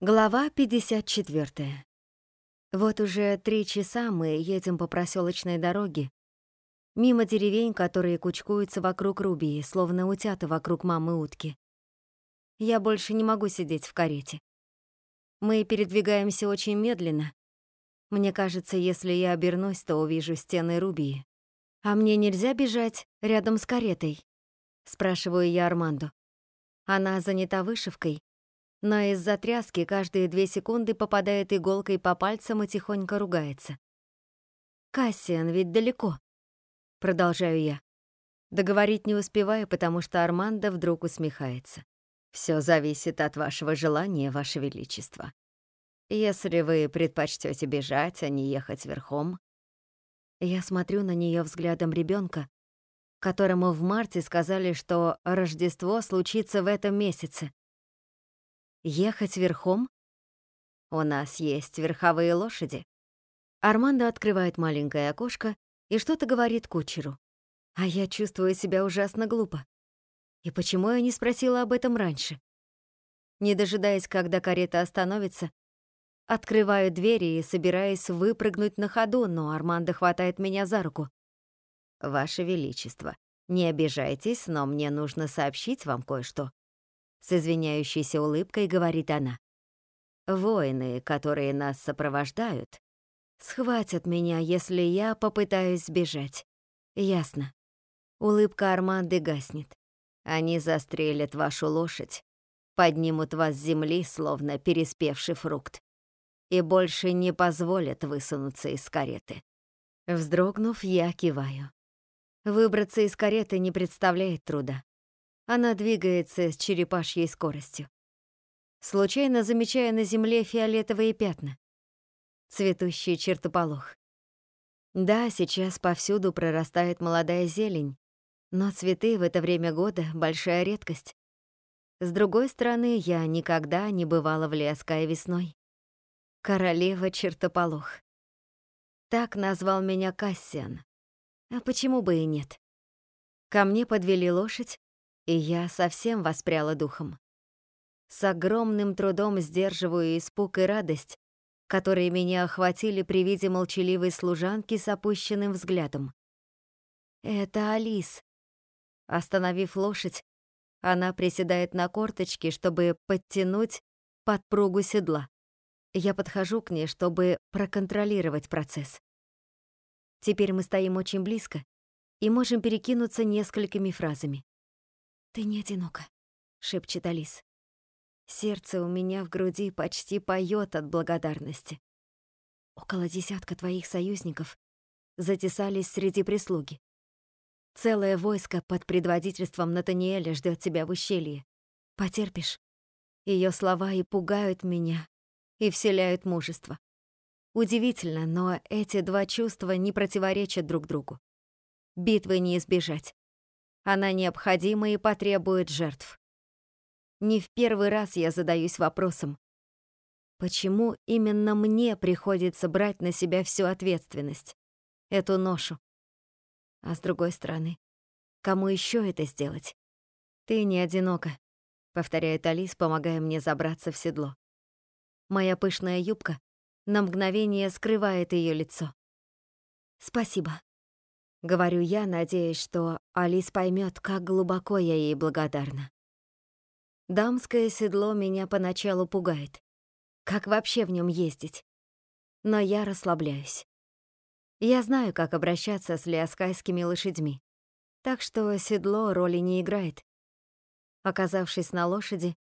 Глава 54. Вот уже три часа мы едем по проселочной дороге, мимо деревень, которые кучкуются вокруг Рубии, словно утята вокруг мамы утки. Я больше не могу сидеть в карете. Мы передвигаемся очень медленно. Мне кажется, если я обернусь, то увижу стены Рубии. «А мне нельзя бежать рядом с каретой?» — спрашиваю я Арманду. Она занята вышивкой, но из-за тряски каждые две секунды попадает иголкой по пальцам и тихонько ругается. «Кассиан ведь далеко», — продолжаю я. Договорить не успеваю, потому что Армандо вдруг усмехается. «Всё зависит от вашего желания, ваше величество. Если вы предпочтёте бежать, а не ехать верхом...» Я смотрю на неё взглядом ребёнка, которому в марте сказали, что Рождество случится в этом месяце. Ехать верхом? У нас есть верховые лошади. Армандо открывает маленькое окошко и что-то говорит кучеру. А я чувствую себя ужасно глупо. И почему я не спросила об этом раньше? Не дожидаясь, когда карета остановится, открываю двери и собираюсь выпрыгнуть на ходу, но Армандо хватает меня за руку. «Ваше Величество, не обижайтесь, но мне нужно сообщить вам кое-что. С извиняющейся улыбкой говорит она. Воины, которые нас сопровождают, схватят меня, если я попытаюсь сбежать. Ясно. Улыбка Арманды гаснет. Они застрелят вашу лошадь, поднимут вас с земли, словно переспевший фрукт, и больше не позволят высунуться из кареты. Вздрогнув, я киваю. Выбраться из кареты не представляет труда. Она двигается с черепашьей скоростью. Случайно замечая на земле фиолетовые пятна. Цветущий чертополох. Да, сейчас повсюду прорастает молодая зелень, но цветы в это время года — большая редкость. С другой стороны, я никогда не бывала в Лиаскае весной. Королева чертополох. Так назвал меня Кассиан. А почему бы и нет? Ко мне подвели лошадь, и я совсем воспряла духом. С огромным трудом сдерживаю испуг и радость, которые меня охватили при виде молчаливой служанки с опущенным взглядом. Это Алис. Остановив лошадь, она приседает на корточки, чтобы подтянуть подпругу седла. Я подхожу к ней, чтобы проконтролировать процесс. Теперь мы стоим очень близко и можем перекинуться несколькими фразами. «Ты не одинока», — шепчет Алис. Сердце у меня в груди почти поет от благодарности. Около десятка твоих союзников затесались среди прислуги. Целое войско под предводительством Натаниэля ждет тебя в ущелье. Потерпишь? Ее слова и пугают меня, и вселяют мужество. Удивительно, но эти два чувства не противоречат друг другу. Битвы не избежать. Она необходима и потребует жертв. Не в первый раз я задаюсь вопросом, почему именно мне приходится брать на себя всю ответственность, эту ношу? А с другой стороны, кому еще это сделать? Ты не одинока, повторяет Алис, помогая мне забраться в седло. Моя пышная юбка на мгновение скрывает ее лицо. Спасибо. Говорю я, надеясь, что Алис поймет, как глубоко я ей благодарна. Дамское седло меня поначалу пугает. Как вообще в нем ездить? Но я расслабляюсь. Я знаю, как обращаться с лиаскайскими лошадьми, так что седло роли не играет. Оказавшись на лошади,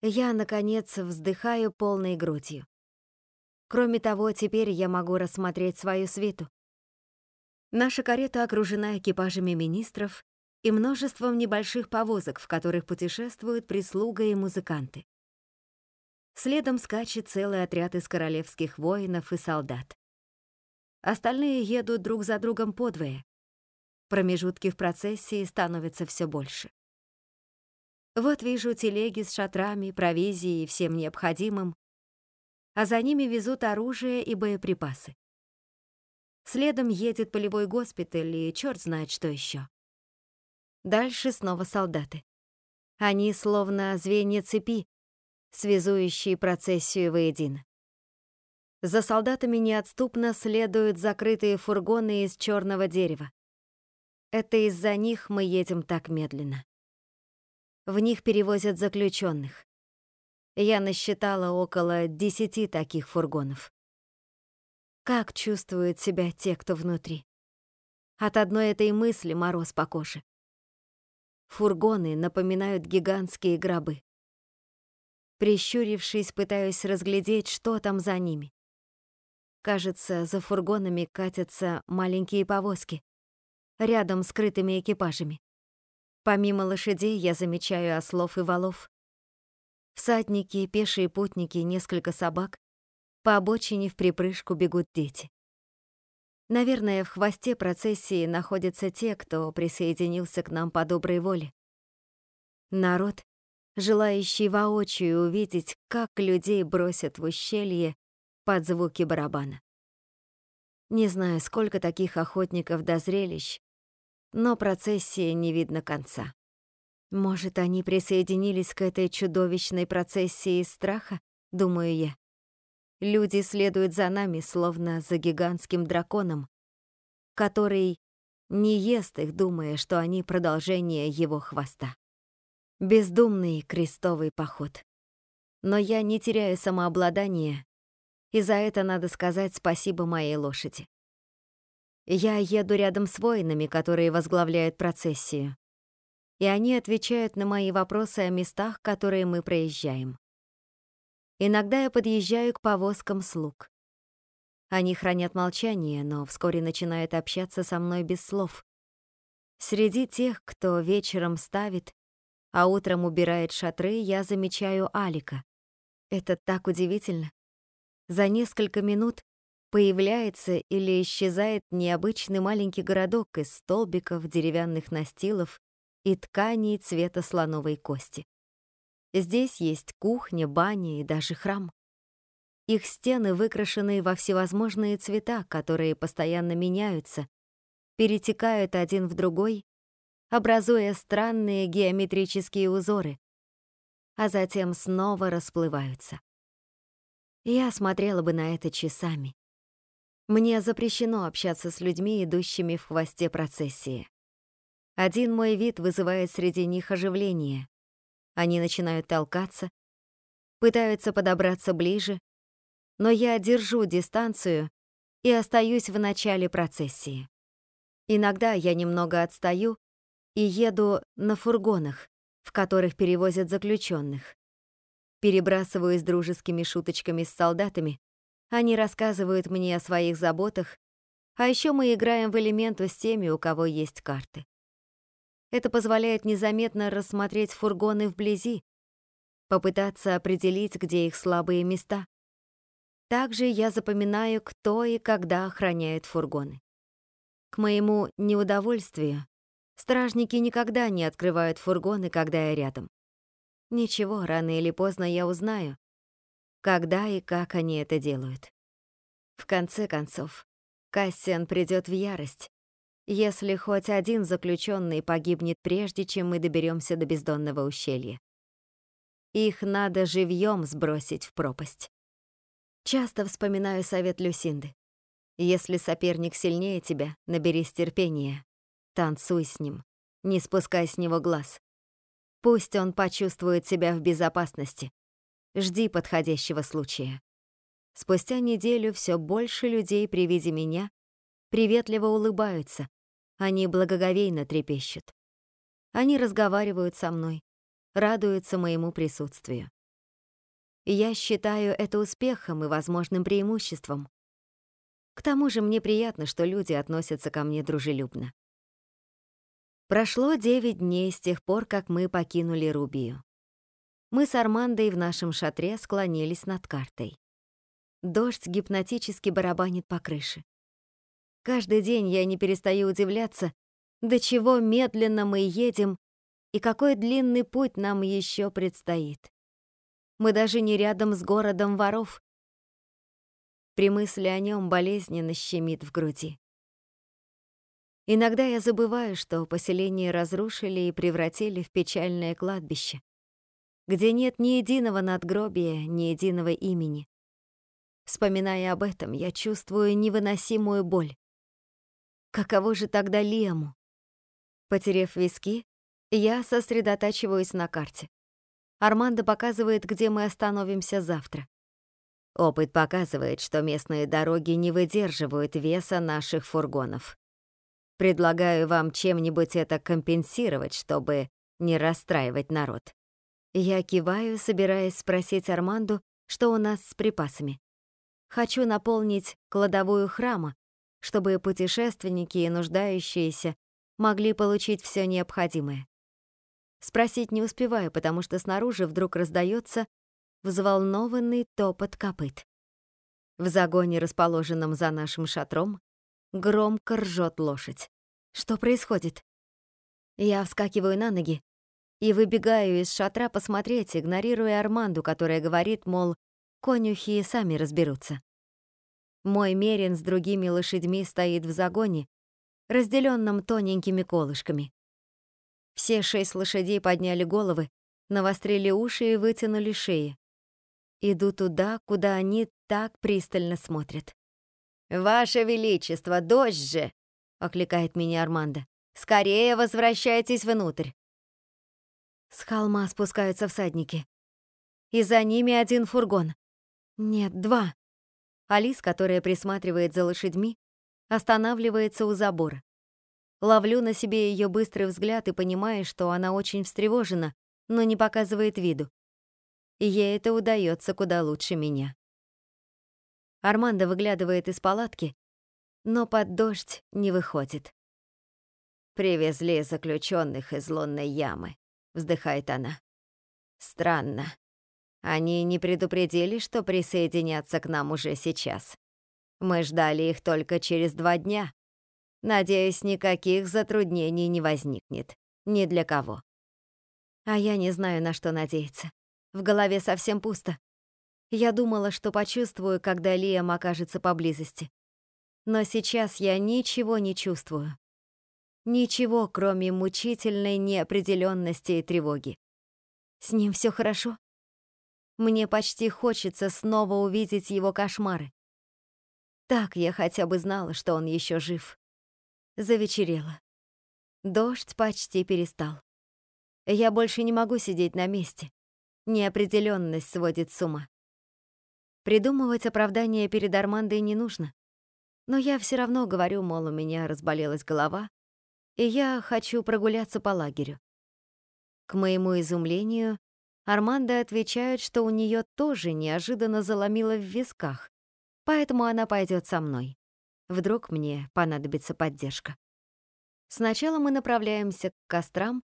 я, наконец, вздыхаю полной грудью. Кроме того, теперь я могу рассмотреть свою свиту. Наша карета окружена экипажами министров и множеством небольших повозок, в которых путешествуют прислуга и музыканты. Следом скачет целый отряд из королевских воинов и солдат. Остальные едут друг за другом подвое. Промежутки в процессии становятся все больше. Вот вижу телеги с шатрами, провизией и всем необходимым, а за ними везут оружие и боеприпасы. Следом едет полевой госпиталь и черт знает что еще. Дальше снова солдаты. Они словно звенья цепи, связующий процессию воедино. За солдатами неотступно следуют закрытые фургоны из черного дерева. Это из-за них мы едем так медленно. В них перевозят заключенных. Я насчитала около десяти таких фургонов. Как чувствуют себя те, кто внутри? От одной этой мысли мороз по коже. Фургоны напоминают гигантские гробы. Прищурившись, пытаюсь разглядеть, что там за ними. Кажется, за фургонами катятся маленькие повозки, рядом с крытыми экипажами. Помимо лошадей я замечаю ослов и валов. Всадники, пешие путники, несколько собак. По обочине в припрыжку бегут дети. Наверное, в хвосте процессии находятся те, кто присоединился к нам по доброй воле. Народ, желающий воочию увидеть, как людей бросят в ущелье под звуки барабана. Не знаю, сколько таких охотников до зрелищ, но процессии не видно конца. Может, они присоединились к этой чудовищной процессии из страха, думаю я. Люди следуют за нами, словно за гигантским драконом, который не ест их, думая, что они продолжение его хвоста. Бездумный крестовый поход. Но я не теряю самообладания, и за это надо сказать спасибо моей лошади. Я еду рядом с воинами, которые возглавляют процессию, и они отвечают на мои вопросы о местах, которые мы проезжаем. Иногда я подъезжаю к повозкам слуг. Они хранят молчание, но вскоре начинают общаться со мной без слов. Среди тех, кто вечером ставит, а утром убирает шатры, я замечаю Алика. Это так удивительно. За несколько минут появляется или исчезает необычный маленький городок из столбиков, деревянных настилов и тканей цвета слоновой кости. Здесь есть кухня, баня и даже храм. Их стены выкрашены во всевозможные цвета, которые постоянно меняются, перетекают один в другой, образуя странные геометрические узоры, а затем снова расплываются. Я смотрела бы на это часами. Мне запрещено общаться с людьми, идущими в хвосте процессии. Один мой вид вызывает среди них оживление. Они начинают толкаться, пытаются подобраться ближе, но я держу дистанцию и остаюсь в начале процессии. Иногда я немного отстаю и еду на фургонах, в которых перевозят заключенных. Перебрасываюсь дружескими шуточками с солдатами, они рассказывают мне о своих заботах, а еще мы играем в элементу с теми, у кого есть карты. Это позволяет незаметно рассмотреть фургоны вблизи, попытаться определить, где их слабые места. Также я запоминаю, кто и когда охраняет фургоны. К моему неудовольствию, стражники никогда не открывают фургоны, когда я рядом. Ничего, рано или поздно я узнаю, когда и как они это делают. В конце концов, Кассиан придет в ярость, если хоть один заключенный погибнет прежде, чем мы доберемся до бездонного ущелья. Их надо живьем сбросить в пропасть. Часто вспоминаю совет Люсинды. Если соперник сильнее тебя, наберись терпения. Танцуй с ним, не спускай с него глаз. Пусть он почувствует себя в безопасности. Жди подходящего случая. Спустя неделю все больше людей при виде меня приветливо улыбаются, они благоговейно трепещут. Они разговаривают со мной, радуются моему присутствию. Я считаю это успехом и возможным преимуществом. К тому же мне приятно, что люди относятся ко мне дружелюбно. Прошло девять дней с тех пор, как мы покинули Рубию. Мы с Армандой в нашем шатре склонились над картой. Дождь гипнотически барабанит по крыше. Каждый день я не перестаю удивляться, до чего медленно мы едем и какой длинный путь нам еще предстоит. Мы даже не рядом с городом воров. При мысли о нем болезненно щемит в груди. Иногда я забываю, что поселение разрушили и превратили в печальное кладбище где нет ни единого надгробия, ни единого имени. Вспоминая об этом, я чувствую невыносимую боль. Каково же тогда Лему? Потерев виски, я сосредотачиваюсь на карте. Армандо показывает, где мы остановимся завтра. Опыт показывает, что местные дороги не выдерживают веса наших фургонов. Предлагаю вам чем-нибудь это компенсировать, чтобы не расстраивать народ. Я киваю, собираясь спросить Арманду, что у нас с припасами. Хочу наполнить кладовую храма, чтобы путешественники и нуждающиеся могли получить все необходимое. Спросить не успеваю, потому что снаружи вдруг раздается взволнованный топот копыт. В загоне, расположенном за нашим шатром, громко ржет лошадь. Что происходит? Я вскакиваю на ноги и выбегаю из шатра посмотреть, игнорируя Арманду, которая говорит, мол, конюхи сами разберутся. Мой мерин с другими лошадьми стоит в загоне, разделенном тоненькими колышками. Все шесть лошадей подняли головы, навострили уши и вытянули шеи. Иду туда, куда они так пристально смотрят. «Ваше Величество, дождь же!» — окликает меня Армандо. «Скорее возвращайтесь внутрь!» С холма спускаются всадники. И за ними один фургон. Нет, два. Алис, которая присматривает за лошадьми, останавливается у забора. Ловлю на себе ее быстрый взгляд и понимаю, что она очень встревожена, но не показывает виду. И ей это удается куда лучше меня. Армандо выглядывает из палатки, но под дождь не выходит. «Привезли заключенных из лунной ямы», — вздыхает она. «Странно. Они не предупредили, что присоединятся к нам уже сейчас. Мы ждали их только через два дня. Надеюсь, никаких затруднений не возникнет. Ни для кого. А я не знаю, на что надеяться. В голове совсем пусто. Я думала, что почувствую, когда Лиам окажется поблизости. Но сейчас я ничего не чувствую. Ничего, кроме мучительной неопределенности и тревоги. С ним все хорошо? Мне почти хочется снова увидеть его кошмары. Так я хотя бы знала, что он еще жив. Завечерело. Дождь почти перестал. Я больше не могу сидеть на месте. Неопределенность сводит с ума. Придумывать оправдание перед Армандой не нужно. Но я все равно говорю, мол, у меня разболелась голова, и я хочу прогуляться по лагерю. К моему изумлению, Арманда отвечает, что у нее тоже неожиданно заломило в висках, поэтому она пойдет со мной. Вдруг мне понадобится поддержка. Сначала мы направляемся к кострам,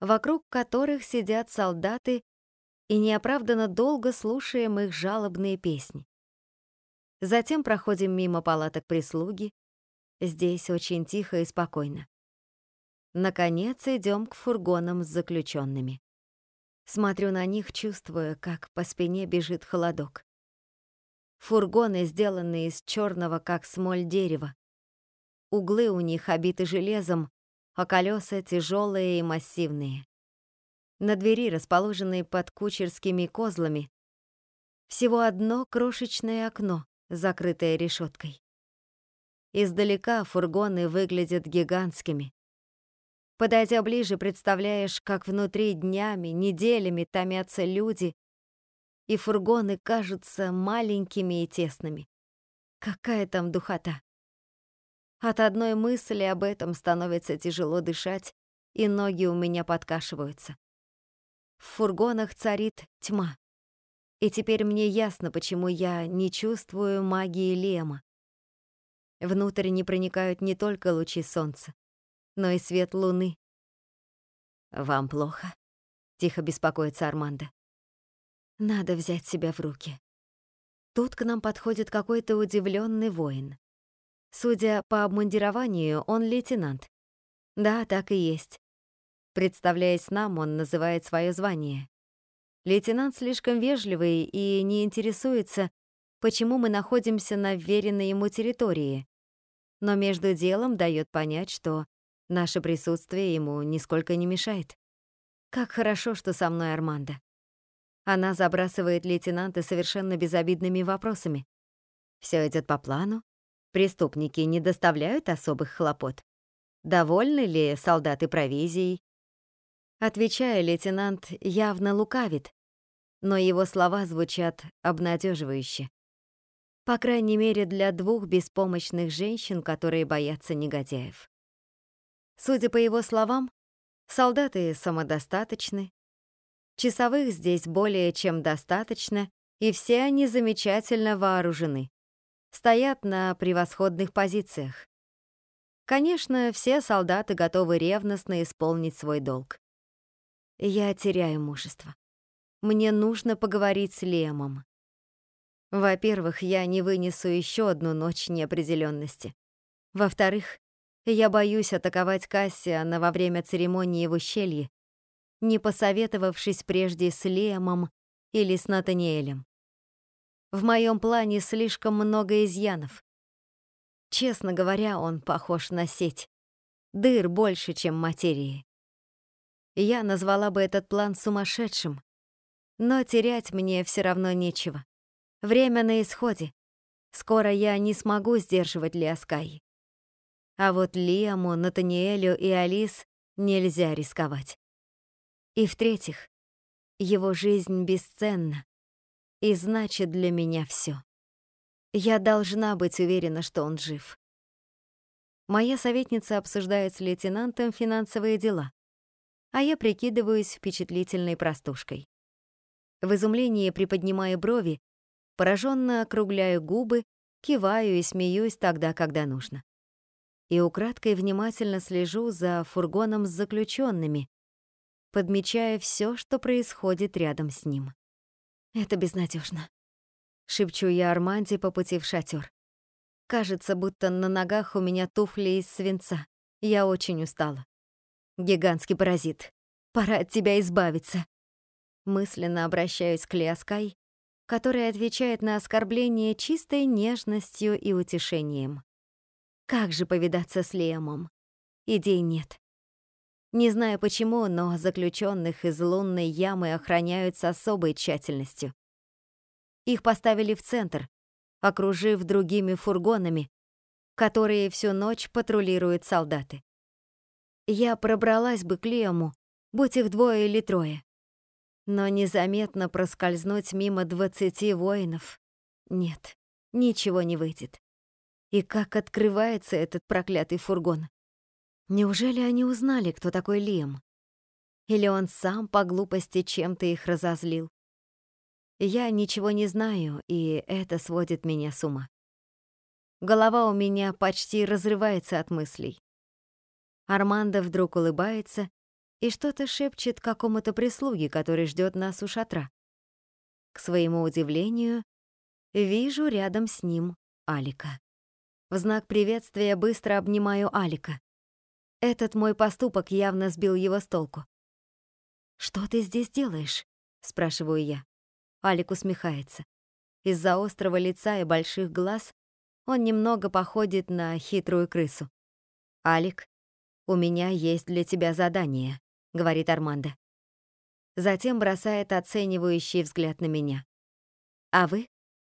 вокруг которых сидят солдаты, и неоправданно долго слушаем их жалобные песни. Затем проходим мимо палаток прислуги. Здесь очень тихо и спокойно. Наконец идем к фургонам с заключенными. Смотрю на них, чувствуя, как по спине бежит холодок. Фургоны сделаны из черного, как смоль дерева. Углы у них обиты железом, а колеса тяжелые и массивные. На двери, расположенной под кучерскими козлами, всего одно крошечное окно, закрытое решеткой. Издалека фургоны выглядят гигантскими. Подойдя ближе, представляешь, как внутри днями, неделями томятся люди, и фургоны кажутся маленькими и тесными. Какая там духота! От одной мысли об этом становится тяжело дышать, и ноги у меня подкашиваются. В фургонах царит тьма. И теперь мне ясно, почему я не чувствую магии Лема. Внутрь не проникают не только лучи солнца, но и свет луны. «Вам плохо?» — тихо беспокоится Армандо. Надо взять себя в руки. Тут к нам подходит какой-то удивленный воин. Судя по обмундированию, он лейтенант. Да, так и есть. Представляясь нам, он называет свое звание. Лейтенант слишком вежливый и не интересуется, почему мы находимся на вверенной ему территории, но между делом дает понять, что наше присутствие ему нисколько не мешает. Как хорошо, что со мной Армандо. Она забрасывает лейтенанта совершенно безобидными вопросами. Все идет по плану? Преступники не доставляют особых хлопот? Довольны ли солдаты провизией? Отвечая, лейтенант явно лукавит, но его слова звучат обнадеживающе. По крайней мере, для двух беспомощных женщин, которые боятся негодяев. Судя по его словам, солдаты самодостаточны, часовых здесь более чем достаточно, и все они замечательно вооружены. Стоят на превосходных позициях. Конечно, все солдаты готовы ревностно исполнить свой долг. Я теряю мужество. Мне нужно поговорить с Лемом. Во-первых, я не вынесу еще одну ночь неопределенности. Во-вторых, я боюсь атаковать Кассиана во время церемонии в ущелье, не посоветовавшись прежде с Лемом или с Натаниэлем. В моем плане слишком много изъянов. Честно говоря, он похож на сеть. Дыр больше, чем материи. Я назвала бы этот план сумасшедшим, но терять мне все равно нечего. Время на исходе. Скоро я не смогу сдерживать Лиаскай. А вот Лиаму, Натаниэлю и Алис нельзя рисковать. И в-третьих, его жизнь бесценна и значит для меня все. Я должна быть уверена, что он жив. Моя советница обсуждает с лейтенантом финансовые дела, а я прикидываюсь впечатлительной простушкой. В изумлении приподнимаю брови, пораженно округляю губы, киваю и смеюсь тогда, когда нужно. И украдкой внимательно слежу за фургоном с заключенными, подмечая все, что происходит рядом с ним. Это безнадежно, шепчу я Арманде по пути в шатер. Кажется, будто на ногах у меня туфли из свинца. Я очень устала. Гигантский паразит. Пора от тебя избавиться. Мысленно обращаюсь к Лиаскай, которая отвечает на оскорбление чистой нежностью и утешением. Как же повидаться с Лемом? Идей нет. Не знаю почему, но заключенных из лунной ямы охраняют с особой тщательностью. Их поставили в центр, окружив другими фургонами, которые всю ночь патрулируют солдаты. Я пробралась бы к Лему, будь их двое или трое. Но незаметно проскользнуть мимо двадцати воинов — нет, ничего не выйдет. И как открывается этот проклятый фургон? Неужели они узнали, кто такой Лиам? Или он сам по глупости чем-то их разозлил? Я ничего не знаю, и это сводит меня с ума. Голова у меня почти разрывается от мыслей. Армандо вдруг улыбается и что-то шепчет какому-то прислуге, который ждет нас у шатра. К своему удивлению, вижу рядом с ним Алика. В знак приветствия быстро обнимаю Алика. Этот мой поступок явно сбил его с толку. «Что ты здесь делаешь?» — спрашиваю я. Алик усмехается. Из-за острого лица и больших глаз он немного походит на хитрую крысу. «Алик, у меня есть для тебя задание», — говорит Армандо. Затем бросает оценивающий взгляд на меня. «А вы,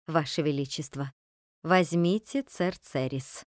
Ваше Величество, возьмите Церцерис».